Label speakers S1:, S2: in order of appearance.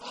S1: خَ